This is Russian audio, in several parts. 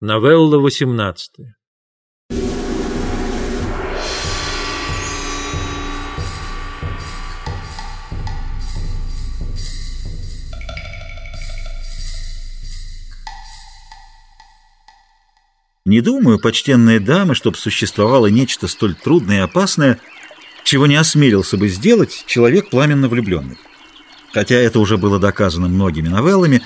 Новелла 18 Не думаю, почтенные дамы, чтоб существовало нечто столь трудное и опасное, чего не осмелился бы сделать человек пламенно влюбленный. Хотя это уже было доказано многими новеллами,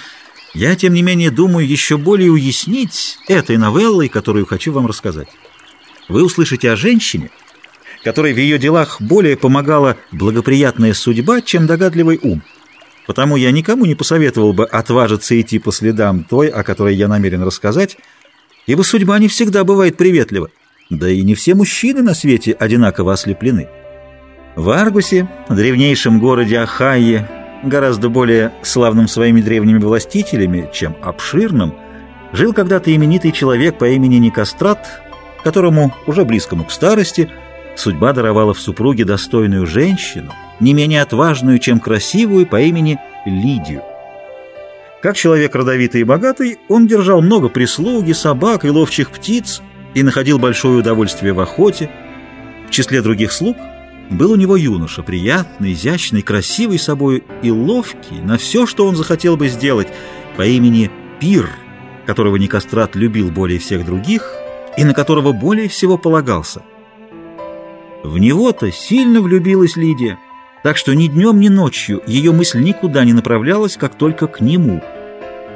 я, тем не менее, думаю еще более уяснить этой новеллой, которую хочу вам рассказать. Вы услышите о женщине, которой в ее делах более помогала благоприятная судьба, чем догадливый ум. Потому я никому не посоветовал бы отважиться идти по следам той, о которой я намерен рассказать, ибо судьба не всегда бывает приветлива, да и не все мужчины на свете одинаково ослеплены. В Аргусе, древнейшем городе Ахайе, гораздо более славным своими древними властителями, чем обширным, жил когда-то именитый человек по имени Никострат, которому, уже близкому к старости, судьба даровала в супруге достойную женщину, не менее отважную, чем красивую, по имени Лидию. Как человек родовитый и богатый, он держал много прислуги, собак и ловчих птиц и находил большое удовольствие в охоте. В числе других слуг был у него юноша, приятный, изящный, красивый собой и ловкий на все, что он захотел бы сделать, по имени Пир, которого Никострат любил более всех других и на которого более всего полагался. В него-то сильно влюбилась Лидия, так что ни днем, ни ночью ее мысль никуда не направлялась, как только к нему.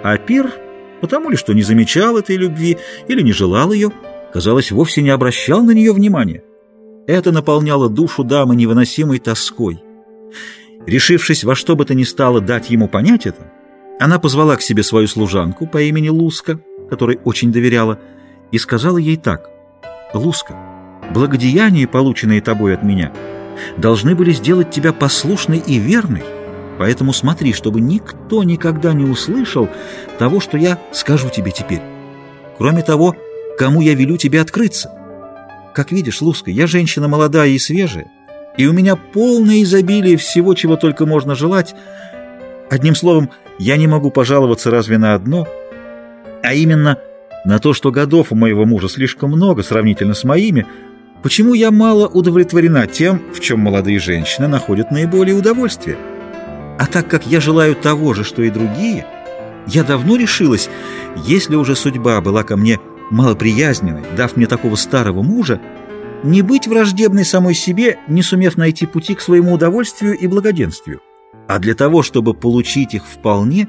А Пир, потому ли что не замечал этой любви или не желал ее, казалось, вовсе не обращал на нее внимания. Это наполняло душу дамы невыносимой тоской. Решившись во что бы то ни стало дать ему понять это, она позвала к себе свою служанку по имени Луска, которой очень доверяла, и сказала ей так. «Луска, благодеяния, полученные тобой от меня, должны были сделать тебя послушной и верной, поэтому смотри, чтобы никто никогда не услышал того, что я скажу тебе теперь. Кроме того, кому я велю тебе открыться». Как видишь, Луска, я женщина молодая и свежая, и у меня полное изобилие всего, чего только можно желать. Одним словом, я не могу пожаловаться разве на одно, а именно на то, что годов у моего мужа слишком много сравнительно с моими, почему я мало удовлетворена тем, в чем молодые женщины находят наиболее удовольствие. А так как я желаю того же, что и другие, я давно решилась, если уже судьба была ко мне малоприязненной, дав мне такого старого мужа, не быть враждебной самой себе, не сумев найти пути к своему удовольствию и благоденствию, а для того, чтобы получить их вполне,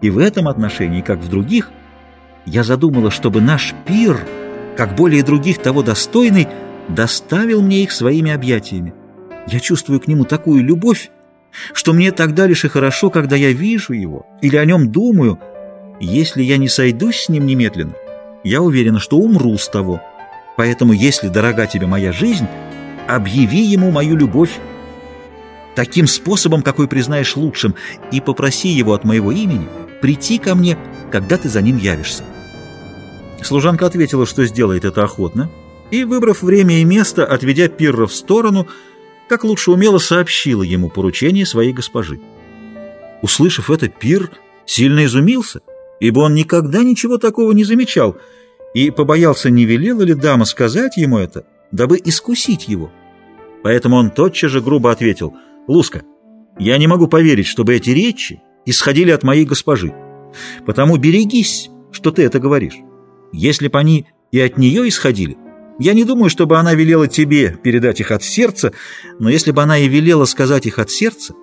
и в этом отношении, как в других, я задумала, чтобы наш пир, как более других того достойный, доставил мне их своими объятиями. Я чувствую к нему такую любовь, что мне тогда лишь и хорошо, когда я вижу его или о нем думаю, если я не сойдусь с ним немедленно, я уверена, что умру с того. Поэтому, если дорога тебе моя жизнь, объяви ему мою любовь таким способом, какой признаешь лучшим, и попроси его от моего имени прийти ко мне, когда ты за ним явишься». Служанка ответила, что сделает это охотно, и, выбрав время и место, отведя Пирра в сторону, как лучше умело сообщила ему поручение своей госпожи. Услышав это, Пир сильно изумился — ибо он никогда ничего такого не замечал и побоялся, не велела ли дама сказать ему это, дабы искусить его. Поэтому он тотчас же грубо ответил, «Луска, я не могу поверить, чтобы эти речи исходили от моей госпожи, потому берегись, что ты это говоришь. Если бы они и от нее исходили, я не думаю, чтобы она велела тебе передать их от сердца, но если бы она и велела сказать их от сердца,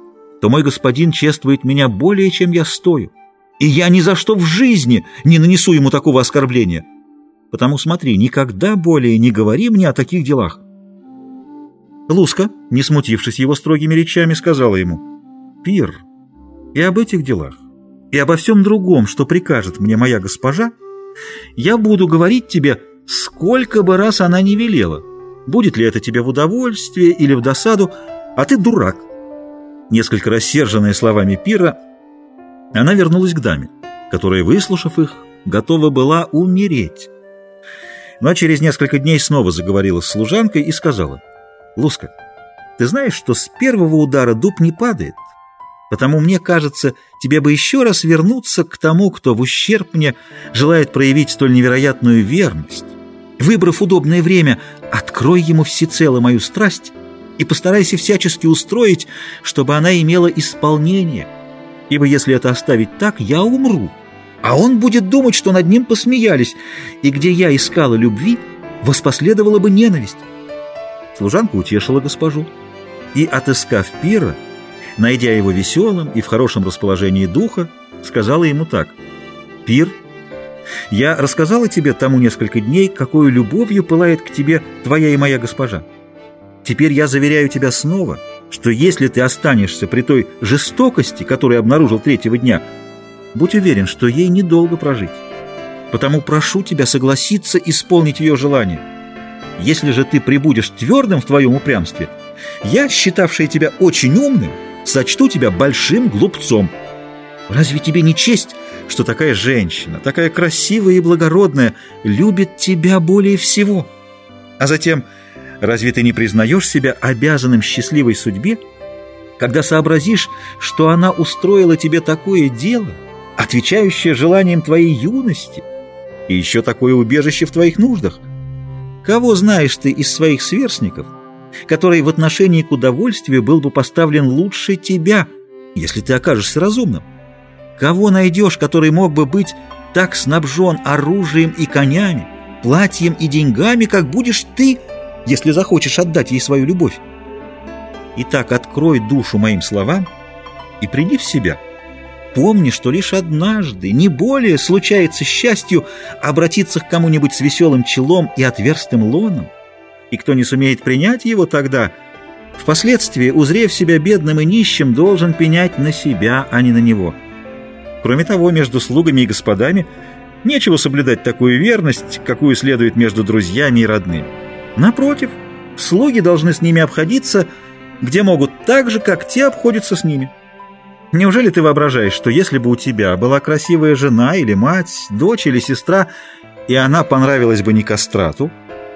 то мой господин чествует меня более, чем я стою и я ни за что в жизни не нанесу ему такого оскорбления. Потому смотри, никогда более не говори мне о таких делах. Луска, не смутившись его строгими речами, сказала ему, «Пир, и об этих делах, и обо всем другом, что прикажет мне моя госпожа, я буду говорить тебе, сколько бы раз она не велела, будет ли это тебе в удовольствие или в досаду, а ты дурак». Несколько рассерженная словами Пира, она вернулась к даме, которая, выслушав их, готова была умереть. Но через несколько дней снова заговорила с служанкой и сказала, «Луска, ты знаешь, что с первого удара дуб не падает, Потому мне кажется, тебе бы еще раз вернуться к тому, кто в ущерб мне желает проявить столь невероятную верность. Выбрав удобное время, открой ему всецело мою страсть и постарайся всячески устроить, чтобы она имела исполнение. Ибо если это оставить так, я умру, а он будет думать, что над ним посмеялись, и где я искала любви, воспоследовала бы ненависть. Служанка утешила госпожу и, отыскав пира, найдя его веселым и в хорошем расположении духа, сказала ему так. «Пир, я рассказала тебе тому несколько дней, какой любовью пылает к тебе твоя и моя госпожа. Теперь я заверяю тебя снова, что если ты останешься при той жестокости, которую обнаружил третьего дня, будь уверен, что ей недолго прожить. Потому прошу тебя согласиться исполнить ее желание. Если же ты прибудешь твердым в твоем упрямстве, я, считавший тебя очень умным, сочту тебя большим глупцом. Разве тебе не честь, что такая женщина, такая красивая и благородная, любит тебя более всего? А затем, разве ты не признаешь себя обязанным счастливой судьбе, когда сообразишь, что она устроила тебе такое дело, отвечающее желаниям твоей юности, и еще такое убежище в твоих нуждах? Кого знаешь ты из своих сверстников – который в отношении к удовольствию был бы поставлен лучше тебя, если ты окажешься разумным? Кого найдешь, который мог бы быть так снабжен оружием и конями, платьем и деньгами, как будешь ты, если захочешь отдать ей свою любовь? Итак, открой душу моим словам и приди в себя. Помни, что лишь однажды, не более, случается счастью обратиться к кому-нибудь с веселым челом и отверстым лоном, и кто не сумеет принять его тогда, впоследствии, узрев себя бедным и нищим, должен пенять на себя, а не на него. Кроме того, между слугами и господами нечего соблюдать такую верность, какую следует между друзьями и родными. Напротив, слуги должны с ними обходиться, где могут так же, как те обходятся с ними. Неужели ты воображаешь, что если бы у тебя была красивая жена или мать, дочь или сестра, и она понравилась бы не кастрату,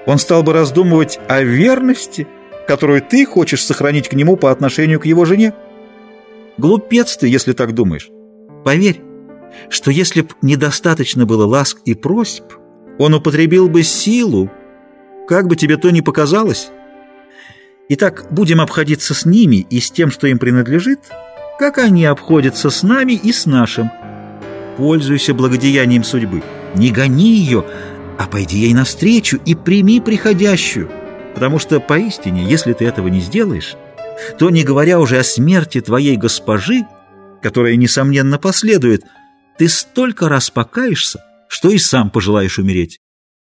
он стал бы раздумывать о верности, которую ты хочешь сохранить к нему по отношению к его жене. Глупец ты, если так думаешь. Поверь, что если б недостаточно было ласк и просьб, он употребил бы силу, как бы тебе то ни показалось. Итак, будем обходиться с ними и с тем, что им принадлежит, как они обходятся с нами и с нашим. Пользуйся благодеянием судьбы, не гони ее, а пойди ей навстречу и прими приходящую, потому что поистине, если ты этого не сделаешь, то, не говоря уже о смерти твоей госпожи, которая, несомненно, последует, ты столько раз покаешься, что и сам пожелаешь умереть.